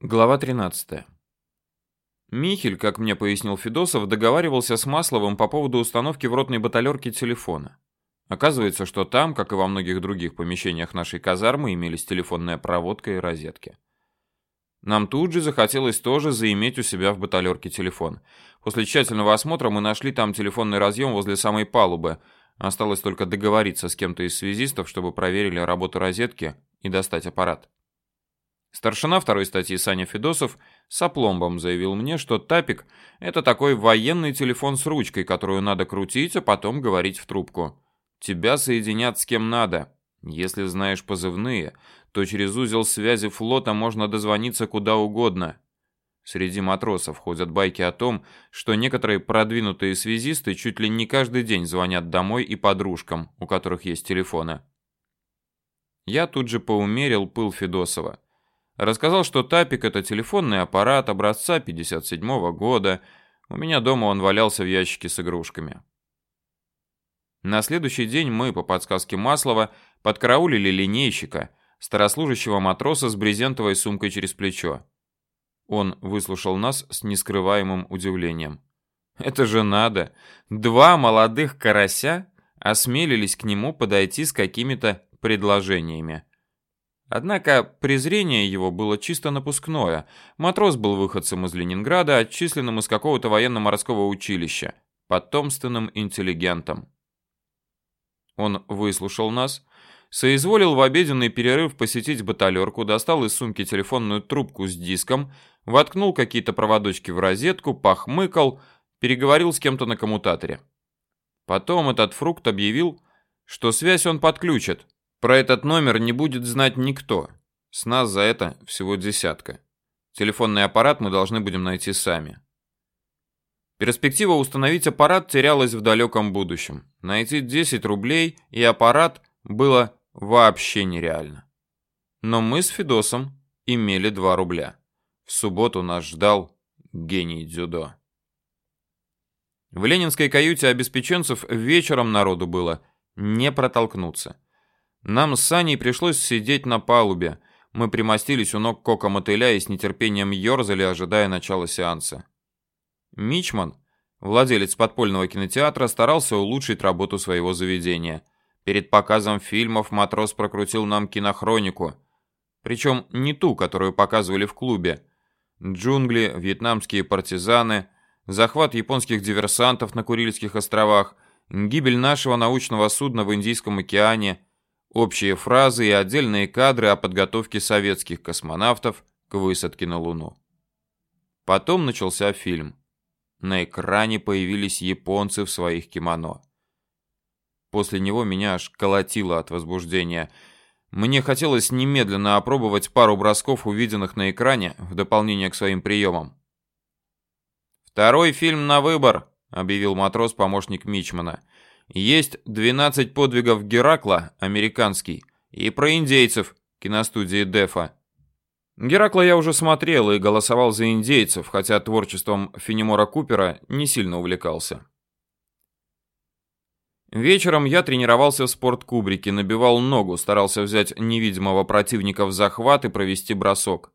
Глава 13. Михель, как мне пояснил Федосов, договаривался с Масловым по поводу установки в ротной баталерке телефона. Оказывается, что там, как и во многих других помещениях нашей казармы, имелись телефонная проводка и розетки. Нам тут же захотелось тоже заиметь у себя в баталерке телефон. После тщательного осмотра мы нашли там телефонный разъем возле самой палубы. Осталось только договориться с кем-то из связистов, чтобы проверили работу розетки и достать аппарат. Старшина второй статьи Саня Федосов с опломбом заявил мне, что тапик — это такой военный телефон с ручкой, которую надо крутить, а потом говорить в трубку. Тебя соединят с кем надо. Если знаешь позывные, то через узел связи флота можно дозвониться куда угодно. Среди матросов ходят байки о том, что некоторые продвинутые связисты чуть ли не каждый день звонят домой и подружкам, у которых есть телефоны. Я тут же поумерил пыл Федосова. Рассказал, что Тапик это телефонный аппарат образца 57 -го года. У меня дома он валялся в ящике с игрушками. На следующий день мы, по подсказке Маслова, подкараулили линейщика, старослужащего матроса с брезентовой сумкой через плечо. Он выслушал нас с нескрываемым удивлением. Это же надо! Два молодых карася осмелились к нему подойти с какими-то предложениями. Однако презрение его было чисто напускное. Матрос был выходцем из Ленинграда, отчисленным из какого-то военно-морского училища, потомственным интеллигентом. Он выслушал нас, соизволил в обеденный перерыв посетить баталерку, достал из сумки телефонную трубку с диском, воткнул какие-то проводочки в розетку, похмыкал, переговорил с кем-то на коммутаторе. Потом этот фрукт объявил, что связь он подключит, про этот номер не будет знать никто. С нас за это всего десятка. Телефонный аппарат мы должны будем найти сами. Перспектива установить аппарат терялась в далеком будущем. Найти 10 рублей и аппарат было вообще нереально. Но мы с Федосом имели 2 рубля. В субботу нас ждал гений дзюдо. В ленинской каюте обеспеченцев вечером народу было не протолкнуться. Нам с Саней пришлось сидеть на палубе. Мы примостились у ног кока мотыля и с нетерпением ерзали, ожидая начала сеанса. Мичман, владелец подпольного кинотеатра, старался улучшить работу своего заведения. Перед показом фильмов матрос прокрутил нам кинохронику. Причем не ту, которую показывали в клубе. Джунгли, вьетнамские партизаны, захват японских диверсантов на Курильских островах, гибель нашего научного судна в Индийском океане – общие фразы и отдельные кадры о подготовке советских космонавтов к высадке на Луну. Потом начался фильм. На экране появились японцы в своих кимоно. После него меня аж колотило от возбуждения. Мне хотелось немедленно опробовать пару бросков, увиденных на экране, в дополнение к своим приемам. «Второй фильм на выбор», — объявил матрос-помощник Мичмана. Есть 12 подвигов Геракла, американский, и про индейцев, киностудии Дефа. Геракла я уже смотрел и голосовал за индейцев, хотя творчеством Фенемора Купера не сильно увлекался. Вечером я тренировался в спорткубрике, набивал ногу, старался взять невидимого противника в захват и провести бросок.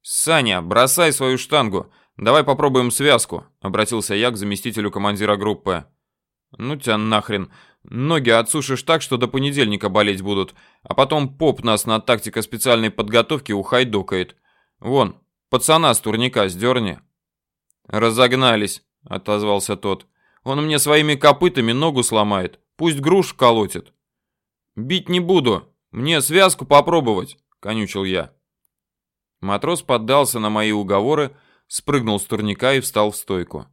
«Саня, бросай свою штангу, давай попробуем связку», — обратился я к заместителю командира группы. Ну тебя нахрен. Ноги отсушишь так, что до понедельника болеть будут, а потом поп нас на тактика специальной подготовки ухайдокает. Вон, пацана с турника сдерни. Разогнались, отозвался тот. Он мне своими копытами ногу сломает, пусть груш колотит. Бить не буду, мне связку попробовать, конючил я. Матрос поддался на мои уговоры, спрыгнул с турника и встал в стойку.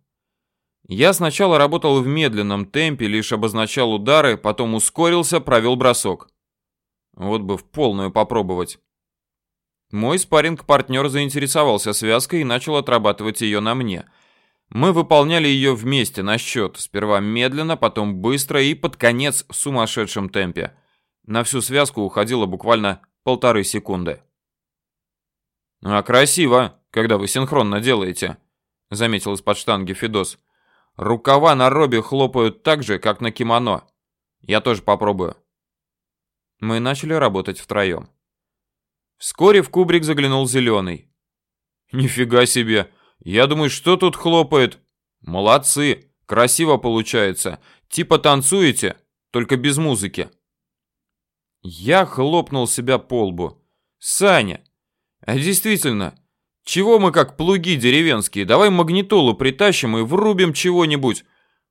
Я сначала работал в медленном темпе, лишь обозначал удары, потом ускорился, провел бросок. Вот бы в полную попробовать. Мой спарринг-партнер заинтересовался связкой и начал отрабатывать ее на мне. Мы выполняли ее вместе на счет, сперва медленно, потом быстро и под конец в сумасшедшем темпе. На всю связку уходило буквально полторы секунды. «А красиво, когда вы синхронно делаете», — заметил из-под штанги Федос. Рукава на робе хлопают так же, как на кимоно. Я тоже попробую. Мы начали работать втроем. Вскоре в кубрик заглянул зеленый. Нифига себе. Я думаю, что тут хлопает? Молодцы. Красиво получается. Типа танцуете, только без музыки. Я хлопнул себя по лбу. Саня, а действительно, чего мы как плуги деревенские? Давай магнитолу притащим и врубим чего-нибудь.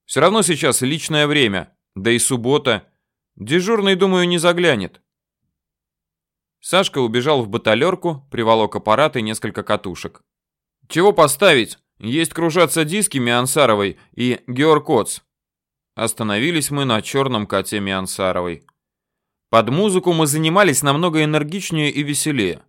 Все равно сейчас личное время, да и суббота. Дежурный, думаю, не заглянет. Сашка убежал в баталерку, приволок аппарат и несколько катушек. «Чего поставить? Есть кружатся диски Миансаровой и Георг Коц». Остановились мы на черном коте Миансаровой. Под музыку мы занимались намного энергичнее и веселее.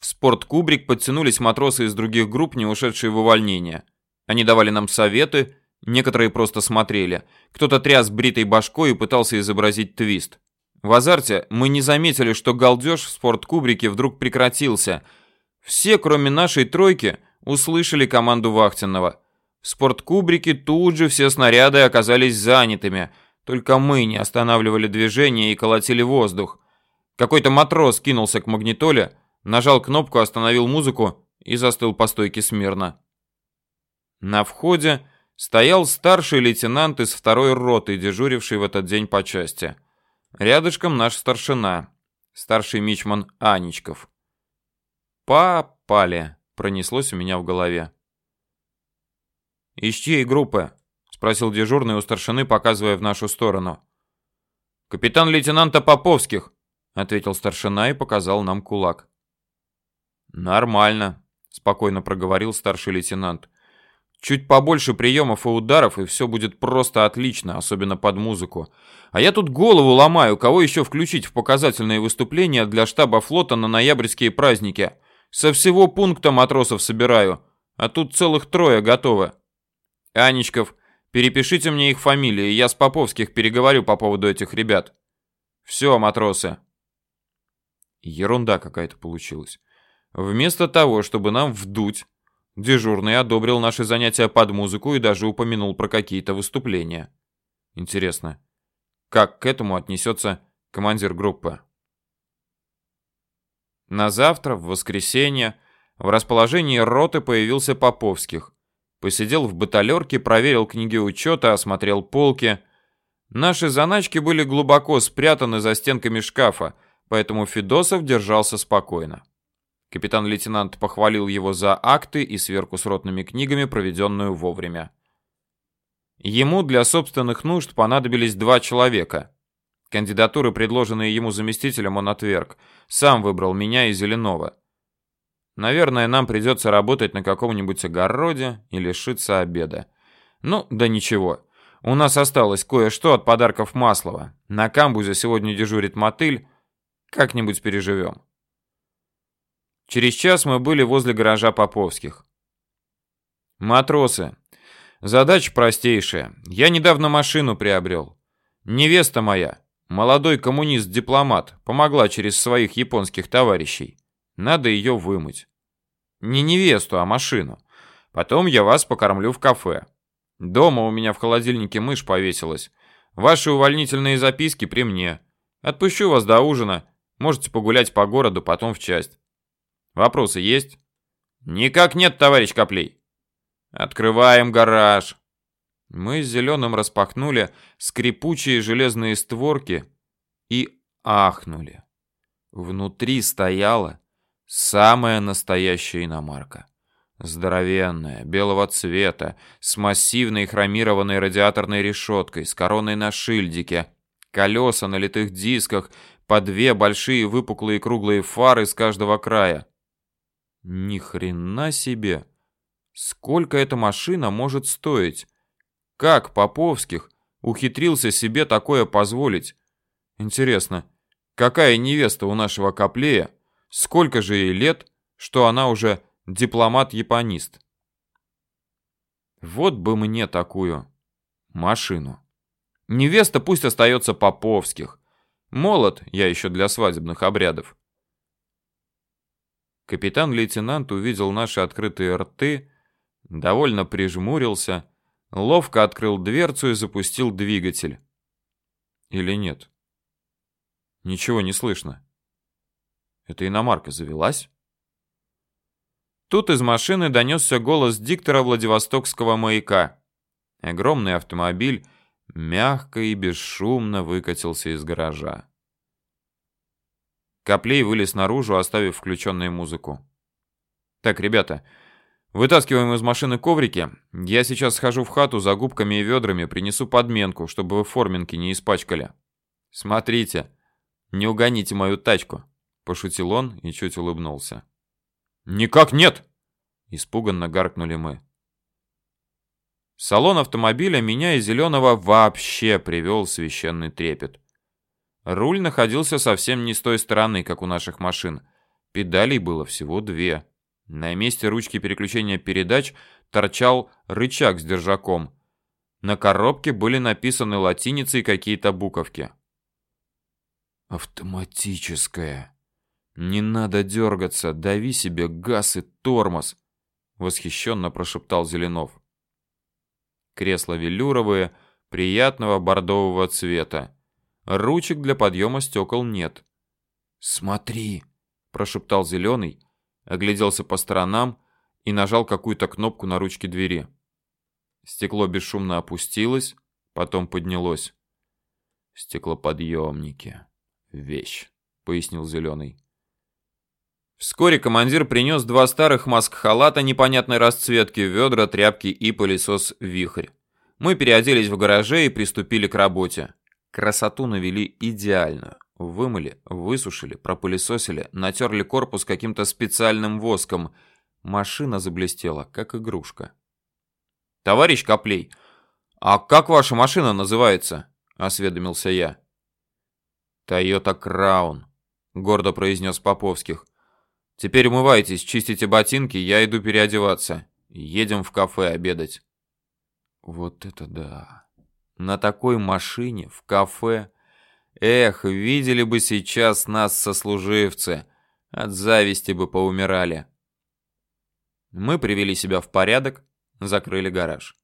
В спорткубрик подтянулись матросы из других групп, не ушедшие в увольнение. Они давали нам советы, некоторые просто смотрели. Кто-то тряс бритой башкой и пытался изобразить твист. В азарте мы не заметили, что галдеж в спорткубрике вдруг прекратился. Все, кроме нашей тройки, услышали команду Вахтенного. В спорткубрике тут же все снаряды оказались занятыми. Только мы не останавливали движение и колотили воздух. Какой-то матрос кинулся к магнитоле, нажал кнопку, остановил музыку и застыл по стойке смирно. На входе стоял старший лейтенант из второй роты, дежуривший в этот день по части. Рядышком наш старшина, старший мичман Аничков. «Попали», — пронеслось у меня в голове. «Из чьей группы?» — спросил дежурный у старшины, показывая в нашу сторону. «Капитан-лейтенанта Поповских», — ответил старшина и показал нам кулак. «Нормально», — спокойно проговорил старший лейтенант. Чуть побольше приемов и ударов, и все будет просто отлично, особенно под музыку. А я тут голову ломаю, кого еще включить в показательные выступления для штаба флота на ноябрьские праздники. Со всего пункта матросов собираю, а тут целых трое готовы. Анечков, перепишите мне их фамилии, я с Поповских переговорю по поводу этих ребят. Все, матросы. Ерунда какая-то получилась. Вместо того, чтобы нам вдуть, Дежурный одобрил наши занятия под музыку и даже упомянул про какие-то выступления. Интересно, как к этому отнесется командир группы? На завтра, в воскресенье, в расположении роты появился Поповских. Посидел в баталерке, проверил книги учета, осмотрел полки. Наши заначки были глубоко спрятаны за стенками шкафа, поэтому Федосов держался спокойно. Капитан-лейтенант похвалил его за акты и сверку с ротными книгами, проведенную вовремя. Ему для собственных нужд понадобились два человека. Кандидатуры, предложенные ему заместителем, он отверг. Сам выбрал меня и Зеленова. Наверное, нам придется работать на каком-нибудь огороде и лишиться обеда. Ну, да ничего. У нас осталось кое-что от подарков Маслова. На камбузе сегодня дежурит мотыль. Как-нибудь переживем. Через час мы были возле гаража Поповских. Матросы. Задача простейшая. Я недавно машину приобрел. Невеста моя, молодой коммунист-дипломат, помогла через своих японских товарищей. Надо ее вымыть. Не невесту, а машину. Потом я вас покормлю в кафе. Дома у меня в холодильнике мышь повесилась. Ваши увольнительные записки при мне. Отпущу вас до ужина. Можете погулять по городу, потом в часть. Вопросы есть? Никак нет, товарищ Коплей. Открываем гараж. Мы с Зеленым распахнули скрипучие железные створки и ахнули. Внутри стояла самая настоящая иномарка. Здоровенная, белого цвета, с массивной хромированной радиаторной решеткой, с короной на шильдике, колеса на литых дисках, по две большие выпуклые круглые фары с каждого края. Ни хрена себе. Сколько эта машина может стоить? Как Поповских ухитрился себе такое позволить? Интересно, какая невеста у нашего Коплея? Сколько же ей лет, что она уже дипломат-японист? Вот бы мне такую машину. Невеста пусть остается Поповских. Молод я еще для свадебных обрядов. Капитан-лейтенант увидел наши открытые рты, довольно прижмурился, ловко открыл дверцу и запустил двигатель. Или нет? Ничего не слышно. Эта иномарка завелась? Тут из машины донесся голос диктора Владивостокского маяка. Огромный автомобиль мягко и бесшумно выкатился из гаража. Коплей вылез наружу, оставив включенную музыку. «Так, ребята, вытаскиваем из машины коврики. Я сейчас схожу в хату за губками и ведрами, принесу подменку, чтобы вы форминки не испачкали. Смотрите, не угоните мою тачку», — пошутил он и чуть улыбнулся. «Никак нет!» — испуганно гаркнули мы. Салон автомобиля меня и Зеленого вообще привел священный трепет. Руль находился совсем не с той стороны, как у наших машин. Педалей было всего две. На месте ручки переключения передач торчал рычаг с держаком. На коробке были написаны латиницей какие-то буковки. «Автоматическая. Не надо дергаться, дави себе газ и тормоз», — восхищенно прошептал Зеленов. Кресла велюровые, приятного бордового цвета. Ручек для подъема стекол нет. «Смотри!» – прошептал Зеленый, огляделся по сторонам и нажал какую-то кнопку на ручке двери. Стекло бесшумно опустилось, потом поднялось. «Стеклоподъемники. Вещь», — пояснил Зеленый. Вскоре командир принес два старых маск-халата непонятной расцветки, ведра, тряпки и пылесос «Вихрь». Мы переоделись в гараже и приступили к работе. Красоту навели идеально. Вымыли, высушили, пропылесосили, натерли корпус каким-то специальным воском. Машина заблестела, как игрушка. «Товарищ Коплей, а как ваша машина называется?» — осведомился я. «Тойота Краун», — гордо произнес Поповских. «Теперь умывайтесь, чистите ботинки, я иду переодеваться. Едем в кафе обедать». «Вот это да!» На такой машине, в кафе. Эх, видели бы сейчас нас сослуживцы. От зависти бы поумирали. Мы привели себя в порядок, закрыли гараж.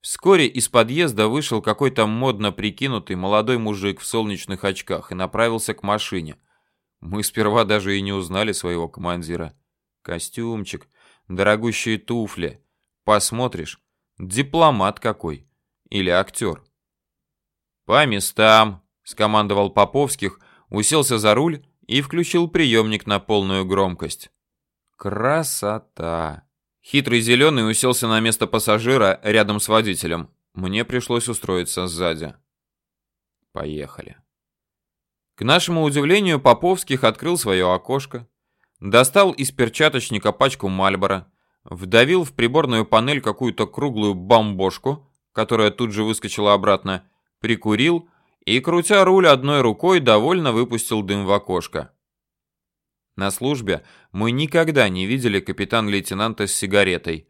Вскоре из подъезда вышел какой-то модно прикинутый молодой мужик в солнечных очках и направился к машине. Мы сперва даже и не узнали своего командира. Костюмчик, дорогущие туфли. Посмотришь, дипломат какой или актер. «По местам», — скомандовал Поповских, уселся за руль и включил приемник на полную громкость. «Красота!» Хитрый зеленый уселся на место пассажира рядом с водителем. Мне пришлось устроиться сзади. Поехали. К нашему удивлению, Поповских открыл свое окошко, достал из перчаточника пачку Мальбора, вдавил в приборную панель какую-то круглую бомбошку, которая тут же выскочила обратно, прикурил и, крутя руль одной рукой, довольно выпустил дым в окошко. На службе мы никогда не видели капитан-лейтенанта с сигаретой,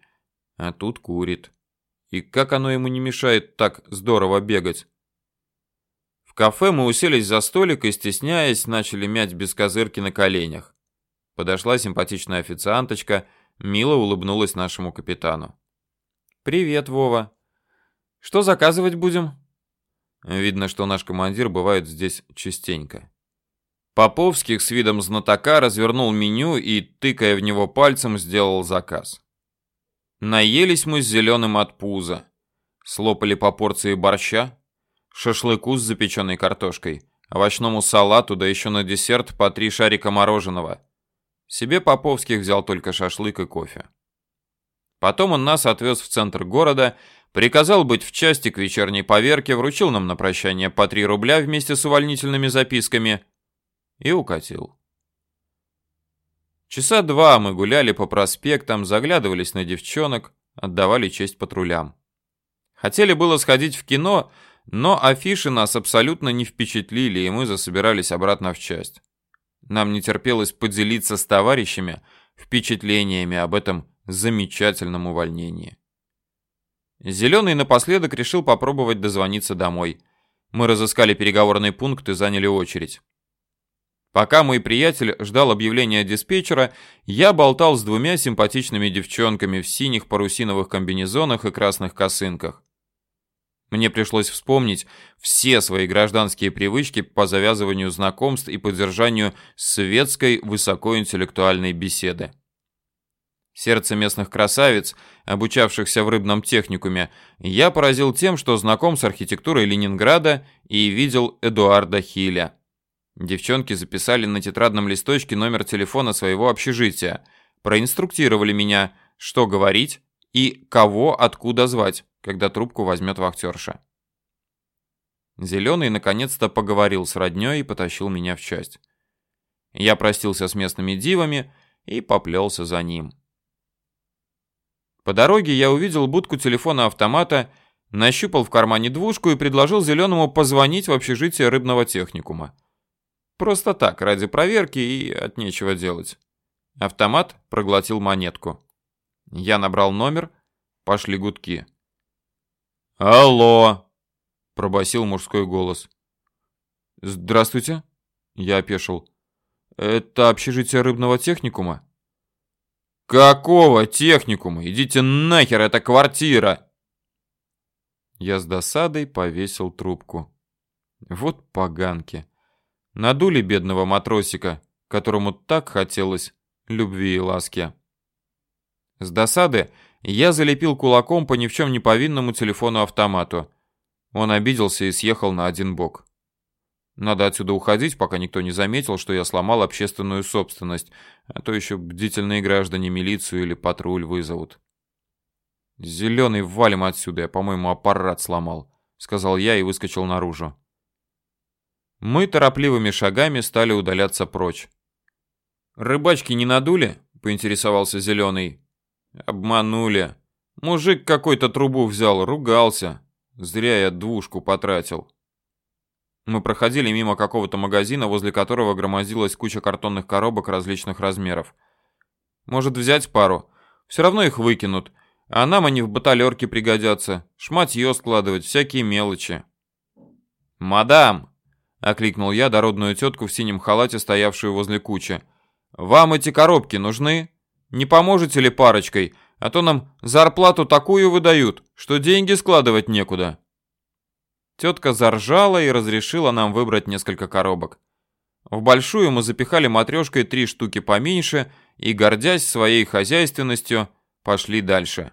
а тут курит. И как оно ему не мешает так здорово бегать? В кафе мы уселись за столик и, стесняясь, начали мять без козырки на коленях. Подошла симпатичная официанточка, мило улыбнулась нашему капитану. «Привет, Вова. Что заказывать будем?» Видно, что наш командир бывает здесь частенько. Поповских с видом знатока развернул меню и, тыкая в него пальцем, сделал заказ. Наелись мы с зеленым от пуза. Слопали по порции борща, шашлыку с запеченной картошкой, овощному салату, да еще на десерт по три шарика мороженого. Себе Поповских взял только шашлык и кофе. Потом он нас отвез в центр города Приказал быть в части к вечерней поверке, вручил нам на прощание по 3 рубля вместе с увольнительными записками и укатил. Часа два мы гуляли по проспектам, заглядывались на девчонок, отдавали честь патрулям. Хотели было сходить в кино, но афиши нас абсолютно не впечатлили, и мы засобирались обратно в часть. Нам не терпелось поделиться с товарищами впечатлениями об этом замечательном увольнении. Зеленый напоследок решил попробовать дозвониться домой. Мы разыскали переговорный пункт и заняли очередь. Пока мой приятель ждал объявления диспетчера, я болтал с двумя симпатичными девчонками в синих парусиновых комбинезонах и красных косынках. Мне пришлось вспомнить все свои гражданские привычки по завязыванию знакомств и поддержанию светской высокоинтеллектуальной беседы. Сердце местных красавиц, обучавшихся в рыбном техникуме, я поразил тем, что знаком с архитектурой Ленинграда и видел Эдуарда Хиля. Девчонки записали на тетрадном листочке номер телефона своего общежития, проинструктировали меня, что говорить и кого откуда звать, когда трубку возьмет вахтерша. Зеленый наконец-то поговорил с роднёй и потащил меня в часть. Я простился с местными дивами и поплелся за ним. По дороге я увидел будку телефона-автомата, нащупал в кармане двушку и предложил Зеленому позвонить в общежитие рыбного техникума. Просто так, ради проверки и от нечего делать. Автомат проглотил монетку. Я набрал номер, пошли гудки. «Алло!» — пробасил мужской голос. «Здравствуйте!» — я опешил. «Это общежитие рыбного техникума?» «Какого техникума? Идите нахер, это квартира!» Я с досадой повесил трубку. Вот поганки. Надули бедного матросика, которому так хотелось любви и ласки. С досады я залепил кулаком по ни в чем не повинному телефону-автомату. Он обиделся и съехал на один бок. Надо отсюда уходить, пока никто не заметил, что я сломал общественную собственность, а то еще бдительные граждане милицию или патруль вызовут. Зеленый валим отсюда, я, по-моему, аппарат сломал, сказал я и выскочил наружу. Мы торопливыми шагами стали удаляться прочь. Рыбачки не надули? поинтересовался Зеленый. Обманули. Мужик какой-то трубу взял, ругался. Зря я двушку потратил. Мы проходили мимо какого-то магазина, возле которого громоздилась куча картонных коробок различных размеров. Может взять пару? Все равно их выкинут. А нам они в баталерке пригодятся. Шматье складывать, всякие мелочи. «Мадам!» — окликнул я дородную тетку в синем халате, стоявшую возле кучи. «Вам эти коробки нужны? Не поможете ли парочкой? А то нам зарплату такую выдают, что деньги складывать некуда». Тетка заржала и разрешила нам выбрать несколько коробок. В большую мы запихали матрешкой три штуки поменьше и, гордясь своей хозяйственностью, пошли дальше.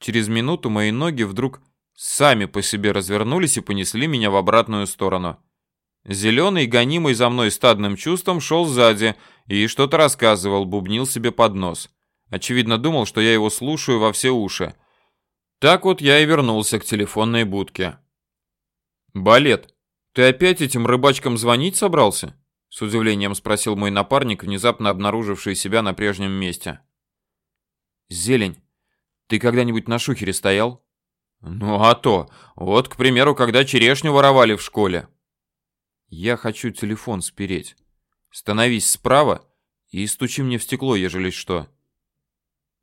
Через минуту мои ноги вдруг сами по себе развернулись и понесли меня в обратную сторону. Зеленый, гонимый за мной стадным чувством, шел сзади и что-то рассказывал, бубнил себе под нос. Очевидно, думал, что я его слушаю во все уши. Так вот я и вернулся к телефонной будке. «Балет, ты опять этим рыбачкам звонить собрался?» С удивлением спросил мой напарник, внезапно обнаруживший себя на прежнем месте. «Зелень, ты когда-нибудь на шухере стоял?» «Ну а то. Вот, к примеру, когда черешню воровали в школе». «Я хочу телефон спереть. Становись справа и стучи мне в стекло, ежели что».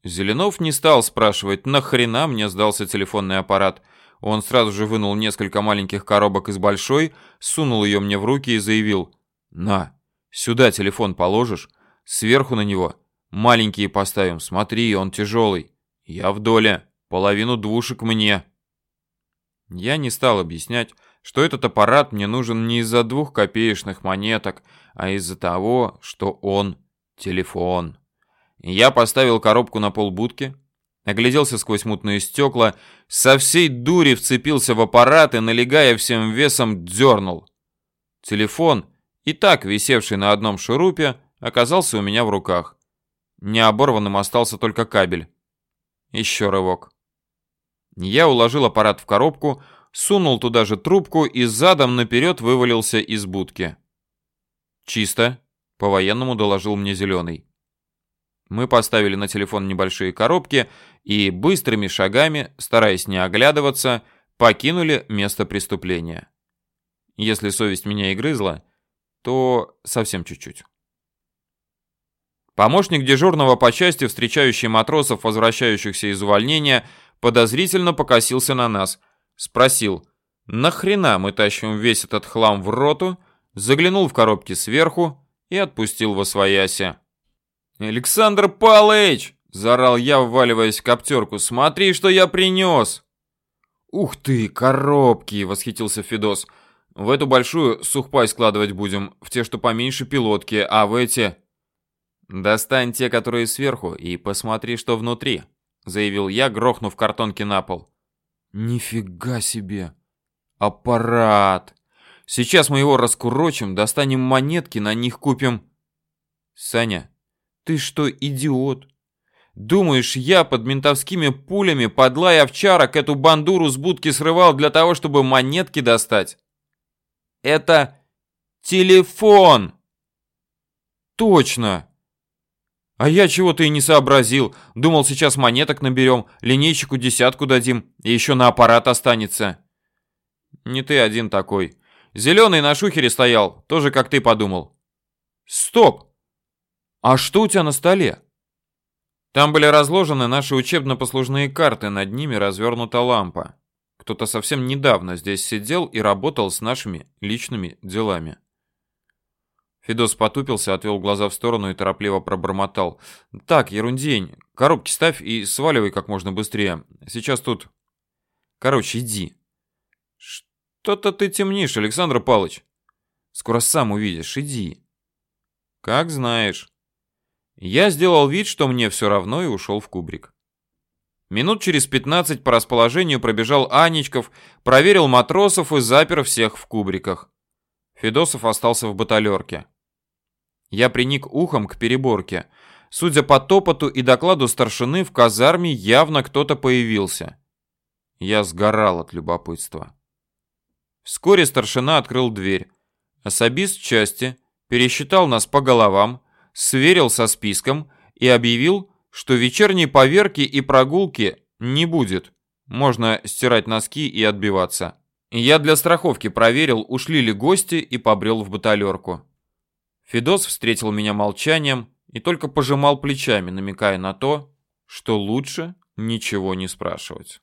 Зеленов не стал спрашивать, нахрена мне сдался телефонный аппарат. Он сразу же вынул несколько маленьких коробок из большой, сунул ее мне в руки и заявил. «На, сюда телефон положишь, сверху на него. Маленькие поставим, смотри, он тяжелый. Я в доле, половину двушек мне». Я не стал объяснять, что этот аппарат мне нужен не из-за двух копеечных монеток, а из-за того, что он телефон. Я поставил коробку на пол будки, огляделся сквозь мутные стекла, со всей дури вцепился в аппарат и, налегая всем весом, дернул. Телефон, и так висевший на одном шурупе, оказался у меня в руках. Необорванным остался только кабель. Еще рывок. Я уложил аппарат в коробку, сунул туда же трубку и задом наперед вывалился из будки. «Чисто», — по-военному доложил мне Зеленый. Мы поставили на телефон небольшие коробки и быстрыми шагами, стараясь не оглядываться, покинули место преступления. Если совесть меня и грызла, то совсем чуть-чуть. Помощник дежурного по части, встречающий матросов, возвращающихся из увольнения, подозрительно покосился на нас, спросил, нахрена мы тащим весь этот хлам в роту, заглянул в коробки сверху и отпустил во свояси. «Александр Палыч!» – заорал я, вваливаясь в коптерку. «Смотри, что я принес!» «Ух ты, коробки!» – восхитился Федос. «В эту большую сухпай складывать будем, в те, что поменьше пилотки, а в эти...» «Достань те, которые сверху, и посмотри, что внутри», — заявил я, грохнув картонки на пол. «Нифига себе! Аппарат! Сейчас мы его раскурочим, достанем монетки, на них купим...» «Саня, ты что, идиот? Думаешь, я под ментовскими пулями, подлая овчарок, эту бандуру с будки срывал для того, чтобы монетки достать? Это телефон! Точно! А я чего-то и не сообразил. Думал, сейчас монеток наберем, линейщику десятку дадим, и еще на аппарат останется. Не ты один такой. Зеленый на шухере стоял, тоже как ты подумал. Стоп! А что у тебя на столе? Там были разложены наши учебно-послужные карты, над ними развернута лампа. Кто-то совсем недавно здесь сидел и работал с нашими личными делами. Федос потупился, отвел глаза в сторону и торопливо пробормотал. «Так, ерундень. Коробки ставь и сваливай как можно быстрее. Сейчас тут... Короче, иди». «Что-то ты темнишь, Александр Палыч. Скоро сам увидишь. Иди». «Как знаешь». Я сделал вид, что мне все равно и ушел в кубрик. Минут через 15 по расположению пробежал Анечков, проверил матросов и запер всех в кубриках. Федосов остался в баталерке. Я приник ухом к переборке. Судя по топоту и докладу старшины, в казарме явно кто-то появился. Я сгорал от любопытства. Вскоре старшина открыл дверь. Особист части пересчитал нас по головам, сверил со списком и объявил, что вечерней поверки и прогулки не будет. Можно стирать носки и отбиваться. Я для страховки проверил, ушли ли гости и побрел в баталерку. Федос встретил меня молчанием и только пожимал плечами, намекая на то, что лучше ничего не спрашивать.